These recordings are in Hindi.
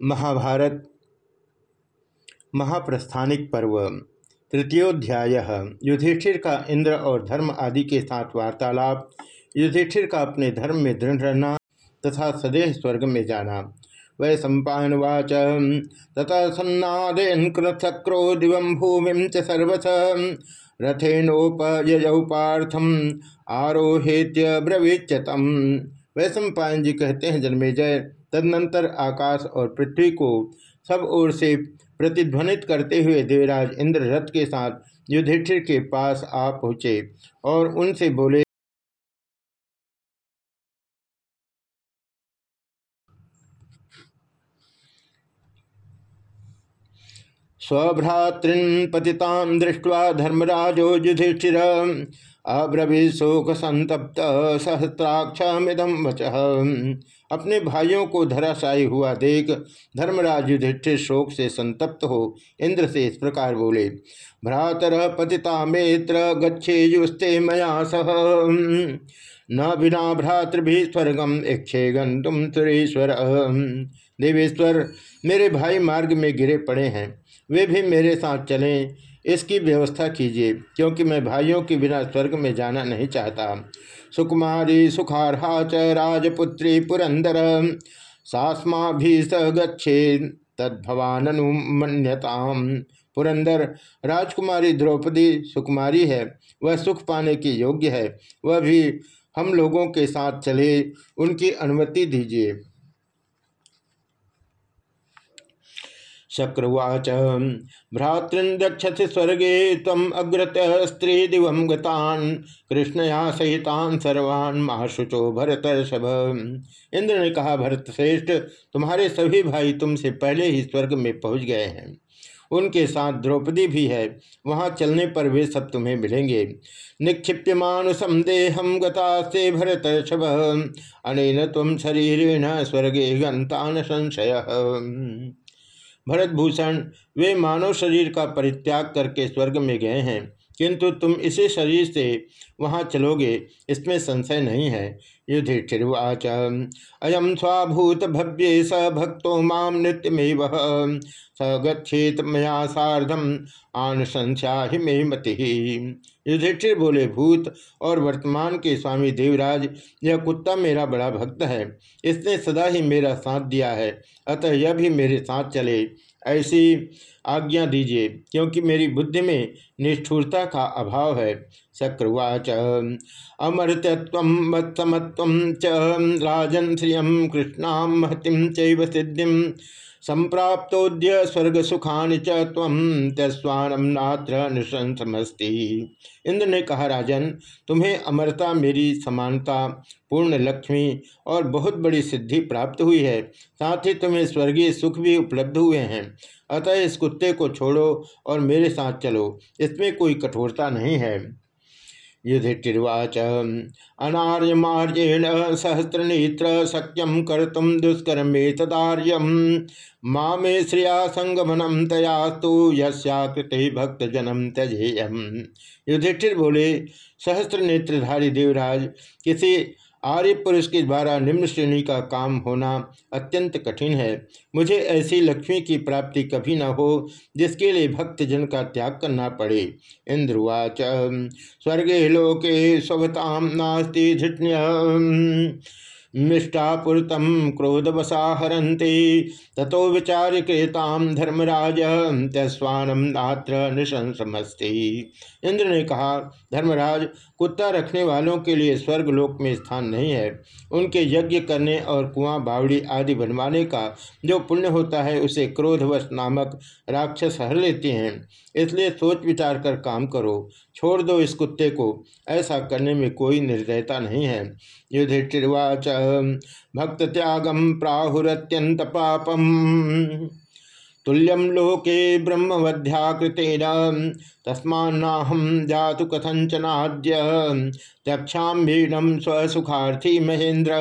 महाभारत, महाप्रस्थानिक पर्व, तृतीयोध्याय। युधिष्ठिर का इंद्र और धर्म आदि के साथ वार्तालाप, युधिष्ठिर का अपने धर्म में दृढ़ रहना तथा सदैह स्वर्ग में जाना। वै सम्पावाच तथा सन्नादेन कृतक्रो दिव भूमि च सर्वथ रथेनोपयौ पार्थम आरोहेत्य ब्रवीच्यतम। वैश्व जी कहते हैं, जन्मेजय तदनंतर आकाश और पृथ्वी को सब ओर से प्रतिध्वनित करते हुए देवराज इंद्र रथ के साथ युधिष्ठिर के पास आ पहुँचे और उनसे बोले, स्वभ्रातृन पतितां दृष्ट्वा धर्मराजो युधिष्ठिर अब्रवी शोक संतप्त सहस्त्राक्षमिदम वच। अपने भाइयों को धराशायी हुआ देख धर्मराज युधिष्ठिर शोक से संतप्त हो। इंद्र से इस प्रकार बोले, भ्रातर पतिता मेत्र गच्छे युस्ते मया सह। न बिना भ्रातृभि स्वर्गम इच्छे गंतुम सुरेश्वर देवेश्वर, मेरे भाई मार्ग में गिरे पड़े हैं। वे भी मेरे साथ चलें। इसकी व्यवस्था कीजिए, क्योंकि मैं भाइयों के बिना स्वर्ग में जाना नहीं चाहता। सुकुमारी सुखारहा च राजपुत्री पुरंदर। सास्मा भी स गच्छे तद्भवानुमन्यताम पुरंदर, राजकुमारी द्रौपदी सुकुमारी है। वह सुख पाने के योग्य है। वह भी हम लोगों के साथ चले, उनकी अनुमति दीजिए। शक्रवाच भ्रातृक्षति स्वर्गे तम अग्रत स्त्री दिव गतान। कृष्णया सहितान सर्वान् महाशुचो भरत शभ। इंद्र ने कहा, भरत श्रेष्ठ, तुम्हारे सभी भाई तुमसे पहले ही स्वर्ग में पहुँच गए हैं। उनके साथ द्रौपदी भी है। वहाँ चलने पर वे सब तुम्हें मिलेंगे। निक्षिप्यमान संदेहम गता से भरत शभ। अनेन तुम शरीरेण स्वर्गे गंतान संशय। भरतभूषण वे मानव शरीर का परित्याग करके स्वर्ग में गए हैं। किंतु तुम इसी शरीर से वहाँ चलोगे, इसमें संशय नहीं है। युधिष्ठिर्वाच अयम स्वाभूत भव्य स भक्तो माम नृत्यमेव, स गच्छेत मया सार्धम आन संख्या ही मे मति। युधिष्ठिर बोले, भूत और वर्तमान के स्वामी देवराज, यह कुत्ता मेरा बड़ा भक्त है। इसने सदा ही मेरा साथ दिया है, अतः यह भी मेरे साथ चले। ऐसी आज्ञा दीजिए, क्योंकि मेरी बुद्धि में निष्ठुरता का अभाव है। शक्रवाच। अमृतत्व मत्समत्व च राजन श्रियम कृष्णाम महतिम चैव सिद्धिम संप्राप्तोद्य स्वर्ग सुखानि चस्वानम नात्र निशंसमस्ती। इंद्र ने कहा, राजन, तुम्हें अमरता मेरी समानता, पूर्ण लक्ष्मी और बहुत बड़ी सिद्धि प्राप्त हुई है। साथ ही तुम्हें स्वर्गीय सुख भी उपलब्ध हुए हैं। अतः इस कुत्ते को छोड़ो और मेरे साथ चलो। इसमें कोई कठोरता नहीं है। युधिष्ठिर्वाच अनार्यमार्येण सहस्रनेत्र शक्यम कर्तुम दुष्कर्मे तदार्यम माँ मे श्रिया संगमनम तयास्तु भक्त जनम त्यजेयम। युधिष्ठिर बोले सहस्त्र नेत्रधारी देवराज, किसी आर्य पुरुष के द्वारा निम्न श्रेणी का काम होना अत्यंत कठिन है। मुझे ऐसी लक्ष्मी की प्राप्ति कभी न हो, जिसके लिए भक्तजन का त्याग करना पड़े। इंद्रवाच, स्वर्गे लोके स्वताम नास्ति झिटन्य मिष्टापुरतम क्रोधवसा हरंते ततो विचार कृताम धर्मराज तस्वानम नात्र निशंसमस्ती इंद्र ने कहा, धर्मराज, कुत्ता रखने वालों के लिए स्वर्ग लोक में स्थान नहीं है। उनके यज्ञ करने और कुआँ, बावड़ी आदि बनवाने का जो पुण्य होता है, उसे क्रोधवश नामक राक्षस हर लेते हैं। इसलिए सोच विचार कर काम करो। छोड़ दो इस कुत्ते को। ऐसा करने में कोई निर्दयता नहीं है। युधिष्ठिर्वाच भक्त त्यागम प्राहुरत्यंत पापम तुल्यम लोके ब्रह्मवध्याकृतेन। तस्मान्नाहम जातु कथंचनाद्य त्यक्षा भीड़म स्वसुखार्थी महेंद्र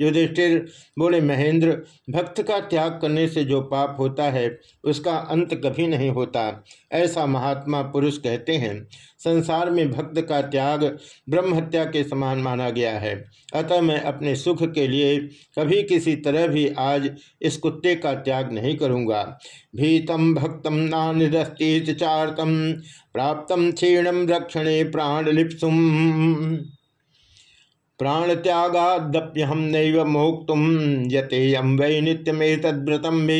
युधिष्ठिर बोले, महेंद्र, भक्त का त्याग करने से जो पाप होता है, उसका अंत कभी नहीं होता। ऐसा महात्मा पुरुष कहते हैं, संसार में भक्त का त्याग ब्रह्म हत्या के समान माना गया है। अतः मैं अपने सुख के लिए कभी किसी तरह भी आज इस कुत्ते का त्याग नहीं करूँगा। भीतम भक्तम नानिदस्ती चारतम प्राप्त क्षीणम रक्षणे प्राण लिप्सुम प्राण त्यागादप्यहम नैव मोक्तुम यतेयम वै नित्यमे तद्व्रतम भी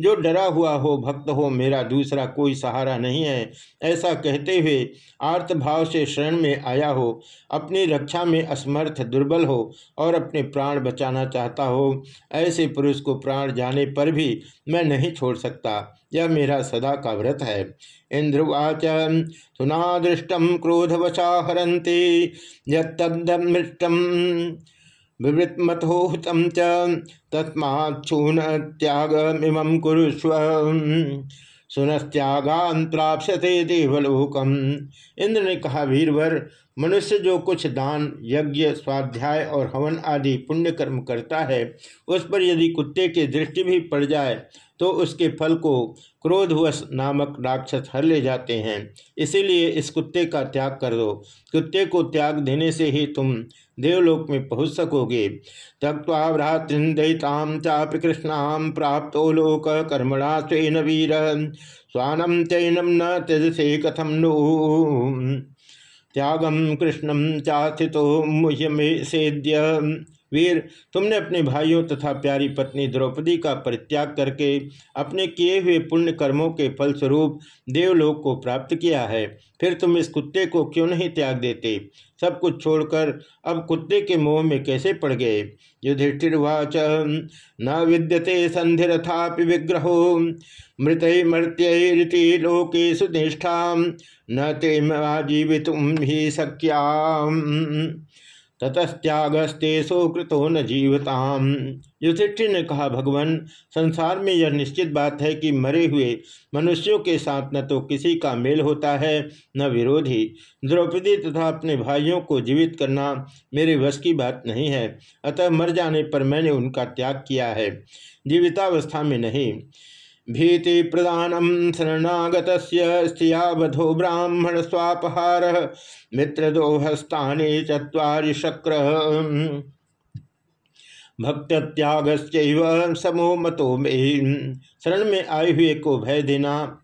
जो डरा हुआ हो, भक्त हो, मेरा दूसरा कोई सहारा नहीं है। ऐसा कहते हुए आर्त भाव से शरण में आया हो, अपनी रक्षा में असमर्थ दुर्बल हो और अपने प्राण बचाना चाहता हो। ऐसे पुरुष को प्राण जाने पर भी मैं नहीं छोड़ सकता। यह मेरा सदा का व्रत है। इंद्रवाच सुनादृष्टम क्रोधवशा हरती यदमृष्टम विवृतमथोहतम च तस्माच्छून त्यागमिम कुरुस्व सुनस्त्यागान प्राप्यते देवलोकम। इंद्र ने कहा वीरवर मनुष्य जो कुछ दान, यज्ञ, स्वाध्याय और हवन आदि पुण्य कर्म करता है, उस पर यदि कुत्ते की दृष्टि भी पड़ जाए तो उसके फल को क्रोधवश नामक राक्षस हर ले जाते हैं। इसीलिए इस कुत्ते का त्याग कर दो। कुत्ते को त्याग देने से ही तुम देवलोक में पहुँच सकोगे। त्यक्वा भ्रातृदयिताम चापि कृष्णाम प्राप्त लोक कर्मणा स्वेन वीर स्वानम चैनम न त्यजसे कथम नो। त्यागम कृष्णम चाथितो मुह्यमे सेद्य वीर, तुमने अपने भाइयों तथा प्यारी पत्नी द्रौपदी का परित्याग करके अपने किए हुए पुण्य कर्मों के फलस्वरूप देवलोक को प्राप्त किया है। फिर तुम इस कुत्ते को क्यों नहीं त्याग देते? सब कुछ छोड़कर अब कुत्ते के मोह में कैसे पड़ गए? युधिष्ठिर्वाच, न विद्यते संधिथा विग्रहो मृत मर्त्यति लोके सुनिष्ठा न ते जीवित ही सक्या ततस्त्यागस्ते सुकृतो न जीवताम। युधिष्ठिर ने कहा, भगवान, संसार में यह निश्चित बात है कि मरे हुए मनुष्यों के साथ न तो किसी का मेल होता है, न विरोधी। द्रौपदी तथा अपने भाइयों को जीवित करना मेरे वश की बात नहीं है, अतः मर जाने पर मैंने उनका त्याग किया है। जीवितावस्था में नहीं। भीति प्रदान शरणागत स्त्रियावधो ब्राह्मण स्वापहार मित्रदोहस्ताने चुरी शक्र। भक्त त्याग समो मतो में। शरण में आए हुए को भय देना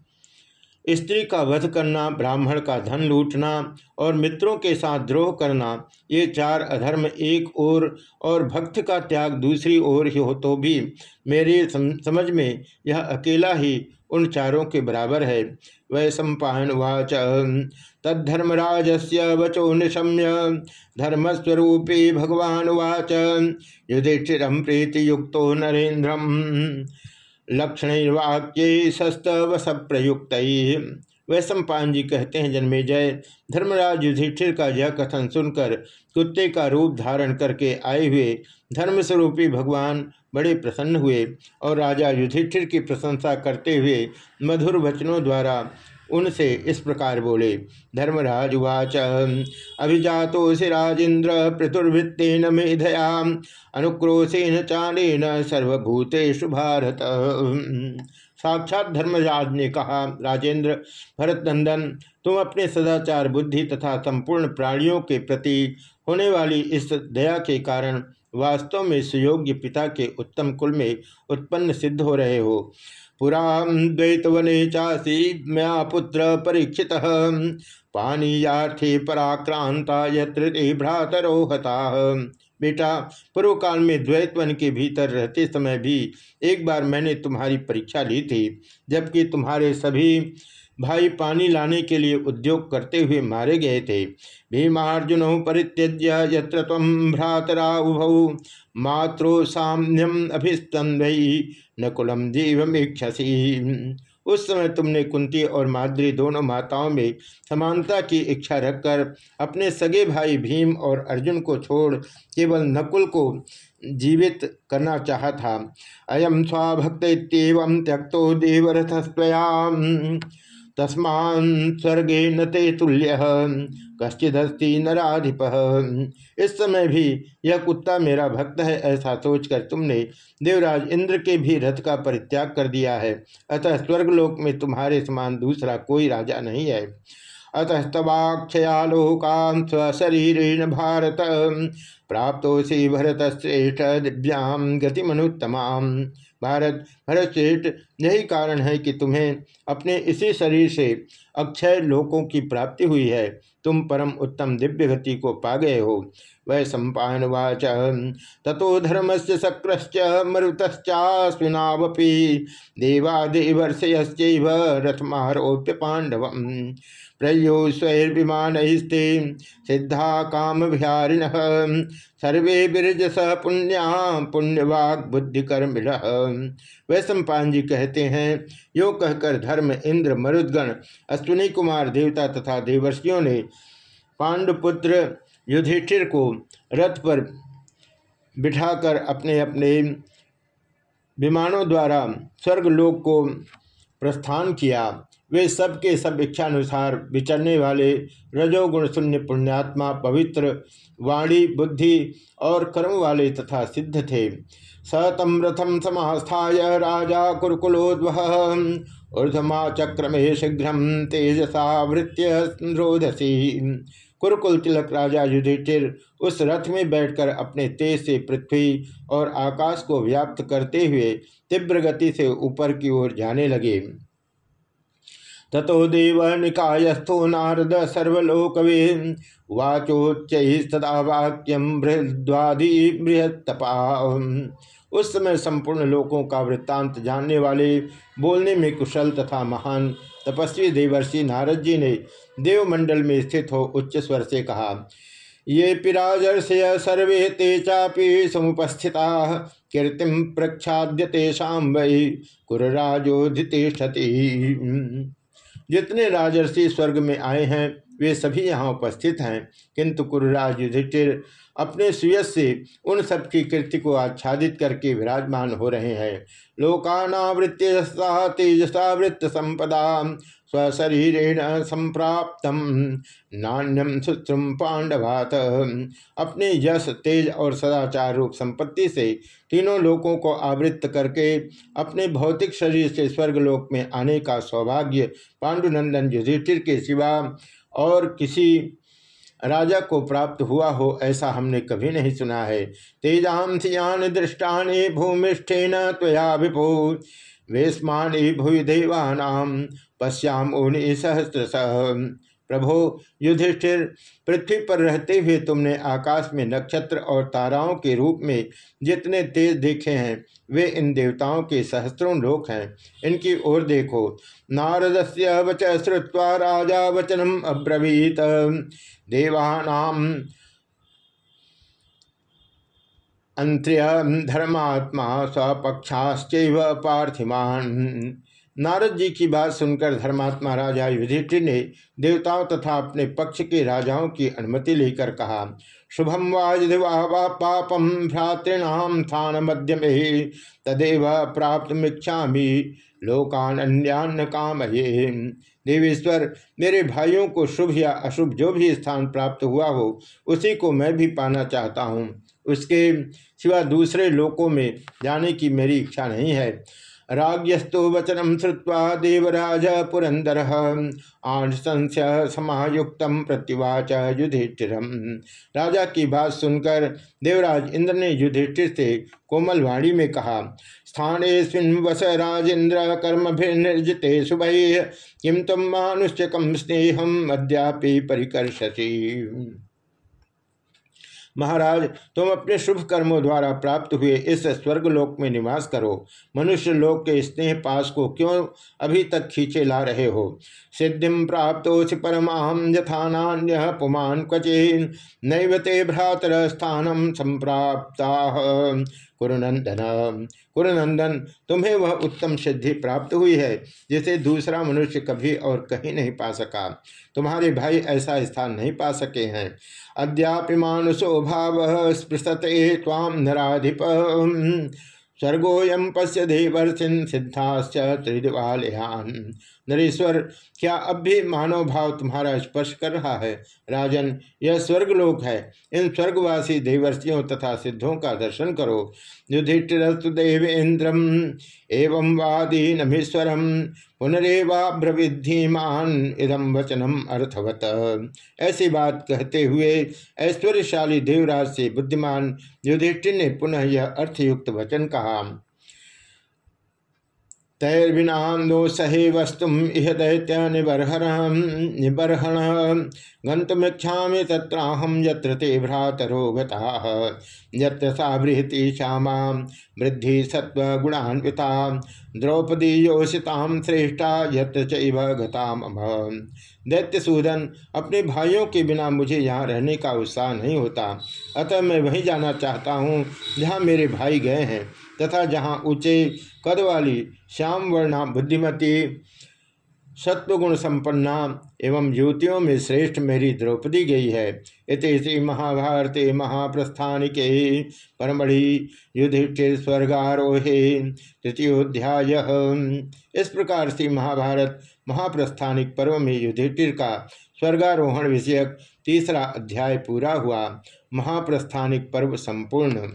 स्त्री का वध करना, ब्राह्मण का धन लूटना और मित्रों के साथ द्रोह करना, ये चार अधर्म एक ओर और भक्त का त्याग दूसरी ओर ही हो तो भी। मेरे समझ में यह अकेला ही उन चारों के बराबर है। वै सम्पायन वाच। तद्धर्मराज से वचो निशम्य। धर्मस्वरूपी भगवान वाच। युधिष्ठिर प्रीति युक्तो नरेन्द्रम। लक्षण वाक्य सस्तवस प्रयुक्त वैश्वपान जी कहते हैं, जन्मे जय। धर्मराज युधिष्ठिर का यह कथन सुनकर, कुत्ते का रूप धारण करके आए हुए धर्मस्वरूपी भगवान बड़े प्रसन्न हुए और राजा युधिष्ठिर की प्रशंसा करते हुए मधुर वचनों द्वारा उनसे इस प्रकार बोले, धर्मराज उवाच। अभिजातोषि राजेन्द्र पृथुर्वृत्तेन मेधया अनुक्रोशेन चालेन सर्वभूतेषु भारत। साक्षात धर्मराज ने कहा राजेंद्र भरत नंदन तुम अपने सदाचार बुद्धि तथा संपूर्ण प्राणियों के प्रति होने वाली इस दया के कारण वास्तव में सुयोग्य पिता के उत्तम कुल में उत्पन्न सिद्ध हो रहे हो। पुरा द्वैतवने चासी म्या पुत्र परीक्षित। पानीयार्थी पराक्रांता यत्र भ्रातरोहता बेटा पूर्व काल में द्वैतवन के भीतर रहते समय भी एक बार मैंने तुम्हारी परीक्षा ली थी, जबकि तुम्हारे सभी भाई पानी लाने के लिए उद्योग करते हुए मारे गए थे। भीमार्जुन परित्यज्य यत्र तम भ्रातरा उभौ मातृ साम्यम अभिस्तंभई नकुलम जीवमीक्षसी उस समय तुमने कुंती और माद्री दोनों माताओं में समानता की इच्छा रखकर अपने सगे भाई भीम और अर्जुन को छोड़ केवल नकुल को जीवित करना चाहा था। अयम स्वाभक्त त्यक्तो देवरथ तस्मान स्वर्गे न ते तुल्य, कश्चिदस्ति नराधिप। इस समय भी यह कुत्ता मेरा भक्त है ऐसा सोचकर तुमने देवराज इंद्र के भी रथ का परित्याग कर दिया है। अतः स्वर्गलोक में तुम्हारे समान दूसरा कोई राजा नहीं है। अतस्तवाक्षयालोकां स्वशरीरेण भारत। प्राप्तोसी भरत श्रेष्ठ दिव्याम गतिमनुत्तमाम भारत भरत श्रेष्ठ यही कारण है कि तुम्हें अपने इसी शरीर से अक्षय लोकों की प्राप्ति हुई है। तुम परम उत्तम दिव्य गति को पा गए हो। वै सम्पावाच तथो धर्म से शक्रश्च मरुतश्चास्विनावपी देवादेवर्षयश्चैव रथमारोप्य पांडव प्रयो स्वैर्विमानस्ते सिद्धा काम विहारिण सर्वे बिरजस पुण्या पुण्यवाग बुद्धिकर्म वै सम्पान जी कहते हैं, यो कहकर धर्म इंद्र मरुदगण, अश्विनी कुमार देवता तथा देवर्षियों ने पांडुपुत्र युधिष्ठिर को रथ पर बिठाकर अपने अपने विमानों द्वारा स्वर्गलोक को प्रस्थान किया। वे सब के सब इच्छानुसार विचरने वाले रजोगुण शून्य पुण्यात्मा पवित्र, वाणी, बुद्धि और कर्म वाले तथा सिद्ध थे। सतम रथम समास्थाय राजा कुरकुलोद्व ऊर्धमा चक्रमे शीघ्र तेजसा वृत्य रोधसी। कुरुकुल तिलक राजा युधिष्ठिर उस रथ में बैठकर अपने तेज से पृथ्वी और आकाश को व्याप्त करते हुए तीव्र गति से ऊपर की ओर जाने लगे। ततो देव निकायस्थो नारद सर्वलोक वाचोच्च सदा वाक्यम बृहद्वादी बृहत्तपा। उस समय संपूर्ण लोकों का वृत्तांत जानने वाले, बोलने में कुशल तथा महान तपस्वी देवर्षि नारद जी ने देवमंडल में स्थित हो उच्च स्वर से कहा, ये पिराजर्षय सर्वे ते चापि समुपस्थिता। कीर्तिम प्रख्याद्य तेषाम वही कुरराजोधितिष्ठति जितने राजर्षि स्वर्ग में आए हैं वे सभी यहाँ उपस्थित हैं। किंतु कुरराज युधिष्ठिर अपने सुयस से उन सब की कृति को आच्छादित करके विराजमान हो रहे हैं। लोकानावृत्तिस्ता तेजसावृत्त संपदा, स्वशरीरेण संप्राप्त नान्यम सुश्रुम पांडवात। अपने यश, तेज और सदाचार रूप संपत्ति से तीनों लोकों को आवृत्त करके अपने भौतिक शरीर से स्वर्गलोक में आने का सौभाग्य पांडुनंदन युधिष्ठिर के सिवा और किसी राजा को प्राप्त हुआ हो ऐसा हमने कभी नहीं सुना है। तेजाम दृष्टानि भूमिष्ठे भूमिष्ठेन त्वया विभु वेस्मानी भूय देवानाम पश्याम उन्हीं सहस्त्र प्रभो, युधिष्ठिर, पृथ्वी पर रहते हुए तुमने आकाश में नक्षत्र और ताराओं के रूप में जितने तेज देखे हैं, वे इन देवताओं के सहस्त्रों लोक हैं। इनकी ओर देखो। नारद से वच श्रुवा राजा वचनम अब्रवीत। देवानाम अंत्र्य धर्मात्मा स्वपक्षाश्च पार्थिमान नारद जी की बात सुनकर धर्मात्मा राजा युधिष्ठिर ने देवताओं तथा अपने पक्ष के राजाओं की अनुमति लेकर कहा शुभम वाजुवा पापम भ्रातृणाम स्थान मध्य में तदेव प्राप्त मिच्छा लोकान अन्यान्न काम देवेश्वर, मेरे भाइयों को शुभ या अशुभ जो भी स्थान प्राप्त हुआ हो, उसी को मैं भी पाना चाहता हूँ। उसके सिवा दूसरे लोकों में जाने की मेरी इच्छा नहीं है। राज्यस्तु वचनम श्रुवा देवराज पुरंदर आंशंस समायुक्त प्रत्युवाच युधिष्ठिर राजा की बात सुनकर देवराज इंद्र ने युधिष्ठिर से कोमल वाणी में कहा स्थानेस्मिन् वस राजेन्द्र कर्म निर्जिते शुभ किम तुम मानुष्यकम स्नेहम अद्यापि परिकर्षसी। महाराज, तुम अपने शुभ कर्मों द्वारा प्राप्त हुए इस स्वर्गलोक में निवास करो। मनुष्य लोक के स्नेह पास को क्यों अभी तक खींचे ला रहे हो? सिद्धि प्राप्त परमाहम यथान्य पुमान क्वचे नैवते भ्रातर स्थानम संप्राप्ता। कुरुनंदन कुरुनंदन, तुम्हें वह उत्तम सिद्धि प्राप्त हुई है, जिसे दूसरा मनुष्य कभी और कहीं नहीं पा सका। तुम्हारे भाई ऐसा स्थान नहीं पा सके हैं। अद्यापि मानुषो भाव स्पृशते ताम नराधिप स्वर्गोयम पश्य देवर्षिन सिद्धाश्च त्रिदिवालिहान नरेश्वर, क्या अब भी मानव भाव तुम्हारा स्पर्श कर रहा है? राजन, यह स्वर्गलोक है। इन स्वर्गवासी देवर्षियों तथा सिद्धों का दर्शन करो। युधिष्ठिरस्तु देवेंद्रम एवं वादी वादीनमीश्वरम पुनरेवाब्रविधिमान इदम वचनम अर्थवत। ऐसी बात कहते हुए ऐश्वर्यशाली देवराज से बुद्धिमान युधिष्ठिर ने पुनः यह अर्थयुक्त वचन कहा। तैर्विनादो सहे वस्तु इह दैत्य निबर्हण। निबर्हण गंतमीक्षा तत्राहम ते भ्रातरो गता सा श्यामा, वृद्धि सत्वगुणान्विता द्रौपदी योषिताम श्रेष्ठा, यत्र चैव गताम दैत्य सूदन अपने भाइयों के बिना मुझे यहाँ रहने का उत्साह नहीं होता। अतः मैं वहीं जाना चाहता हूँ, जहाँ मेरे भाई गए हैं। तथा जहाँ ऊँचे कद वाली श्याम वर्णा बुद्धिमती सत्वगुण संपन्ना एवं युवतियों में श्रेष्ठ मेरी द्रौपदी गई है। इति महाभारत महाप्रस्थानिके परमढ़ि युधिष्ठिर स्वर्गारोहे तृतीयोध्याय इस प्रकार से महाभारत महाप्रस्थानिक पर्व में युधिष्ठिर का स्वर्गारोहण विषयक तीसरा अध्याय पूरा हुआ। महाप्रस्थानिक पर्व संपूर्ण।